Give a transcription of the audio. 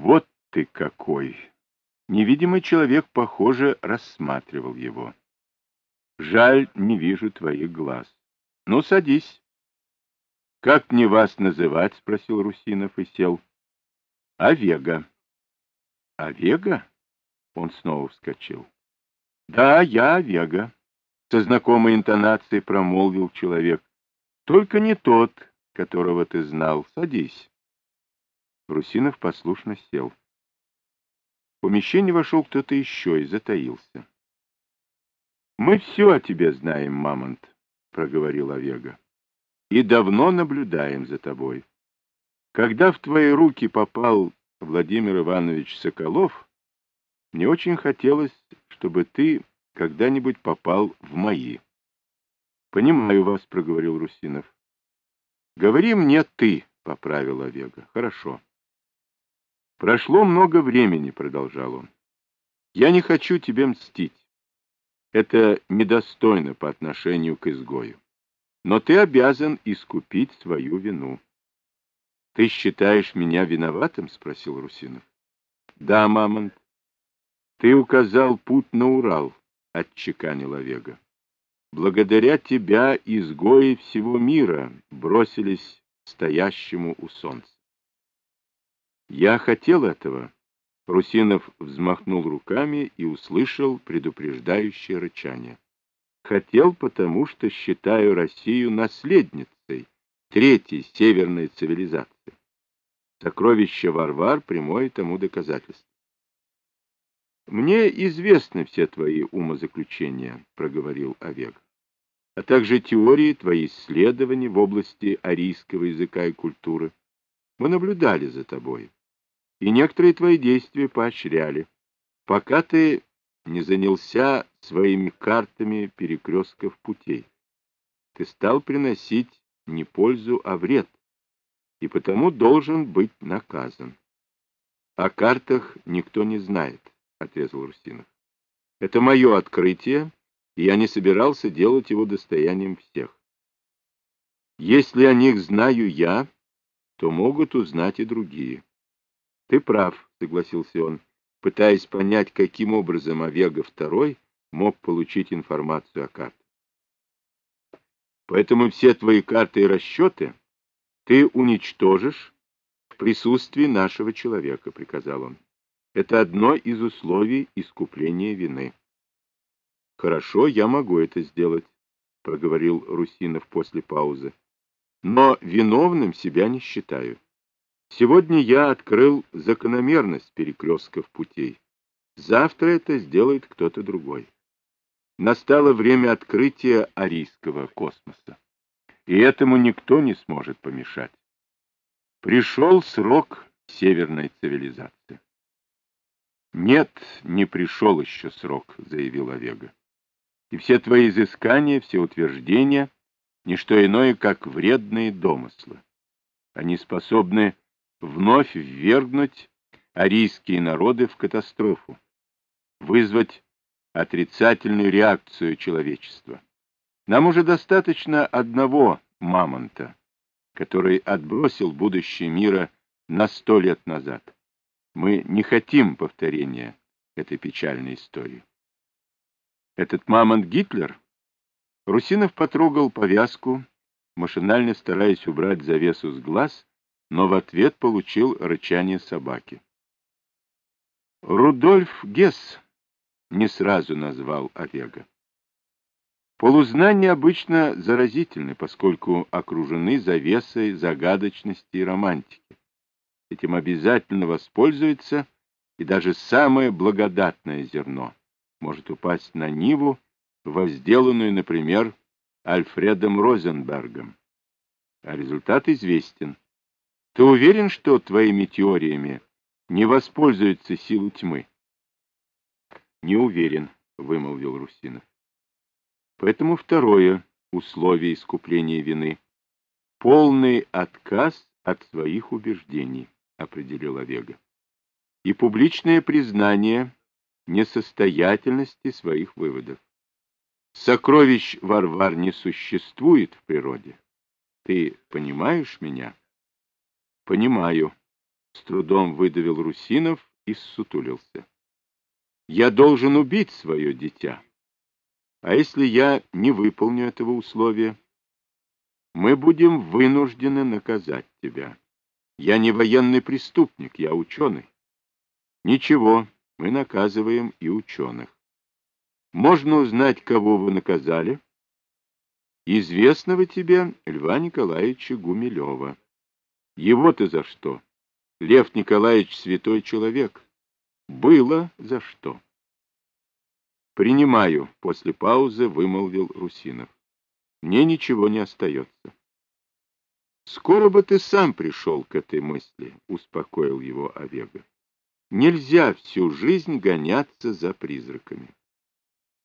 Вот ты какой! Невидимый человек, похоже, рассматривал его. Жаль, не вижу твоих глаз. Ну, садись. Как мне вас называть? Спросил Русинов и сел. Овега. Овега? Он снова вскочил. Да, я Овега. Со знакомой интонацией промолвил человек. Только не тот, которого ты знал. Садись. Русинов послушно сел. В помещение вошел кто-то еще и затаился. — Мы все о тебе знаем, Мамонт, — проговорил Овега, — и давно наблюдаем за тобой. Когда в твои руки попал Владимир Иванович Соколов, мне очень хотелось, чтобы ты когда-нибудь попал в мои. — Понимаю вас, — проговорил Русинов. — Говори мне ты, — поправил Овега. — Хорошо. Прошло много времени, продолжал он. Я не хочу тебе мстить. Это недостойно по отношению к изгою. Но ты обязан искупить свою вину. Ты считаешь меня виноватым? спросил Русинов. Да, мамонт. Ты указал путь на Урал, отчеканил Овега. Благодаря тебя изгои всего мира бросились стоящему у солнца. Я хотел этого. Русинов взмахнул руками и услышал предупреждающее рычание. Хотел, потому что считаю Россию наследницей третьей северной цивилизации. Сокровище Варвар — прямое тому доказательство. «Мне известны все твои умозаключения», — проговорил Овег, «а также теории твои исследований в области арийского языка и культуры. Мы наблюдали за тобой и некоторые твои действия поощряли, пока ты не занялся своими картами перекрестков путей. Ты стал приносить не пользу, а вред, и потому должен быть наказан. О картах никто не знает, — отрезал Рустинов. Это мое открытие, и я не собирался делать его достоянием всех. Если о них знаю я, то могут узнать и другие. Ты прав, согласился он, пытаясь понять, каким образом Овега II мог получить информацию о картах. Поэтому все твои карты и расчеты ты уничтожишь в присутствии нашего человека, приказал он. Это одно из условий искупления вины. Хорошо, я могу это сделать, проговорил Русинов после паузы. Но виновным себя не считаю. Сегодня я открыл закономерность перекрестков путей. Завтра это сделает кто-то другой. Настало время открытия арийского космоса. И этому никто не сможет помешать. Пришел срок северной цивилизации. «Нет, не пришел еще срок», — заявил Овега. «И все твои изыскания, все утверждения — не что иное, как вредные домыслы. Они способны вновь ввергнуть арийские народы в катастрофу, вызвать отрицательную реакцию человечества. Нам уже достаточно одного мамонта, который отбросил будущее мира на сто лет назад. Мы не хотим повторения этой печальной истории. Этот мамонт Гитлер? Русинов потрогал повязку, машинально стараясь убрать завесу с глаз, но в ответ получил рычание собаки. Рудольф Гесс не сразу назвал Овега. Полузнания обычно заразительны, поскольку окружены завесой загадочности и романтики. Этим обязательно воспользуется, и даже самое благодатное зерно может упасть на Ниву, возделанную, например, Альфредом Розенбергом. А результат известен. Ты уверен, что твоими теориями не воспользуются силы тьмы? Не уверен, вымолвил Русинов. Поэтому второе условие искупления вины — полный отказ от своих убеждений, определил Овега, и публичное признание несостоятельности своих выводов. Сокровищ Варвар не существует в природе. Ты понимаешь меня? Понимаю, С трудом выдавил Русинов и ссутулился. Я должен убить свое дитя. А если я не выполню этого условия, мы будем вынуждены наказать тебя. Я не военный преступник, я ученый. Ничего, мы наказываем и ученых. Можно узнать, кого вы наказали? Известного тебе Льва Николаевича Гумилева. Его-то за что? Лев Николаевич святой человек. Было за что. Принимаю, после паузы вымолвил Русинов. Мне ничего не остается. Скоро бы ты сам пришел к этой мысли, успокоил его Овега. Нельзя всю жизнь гоняться за призраками.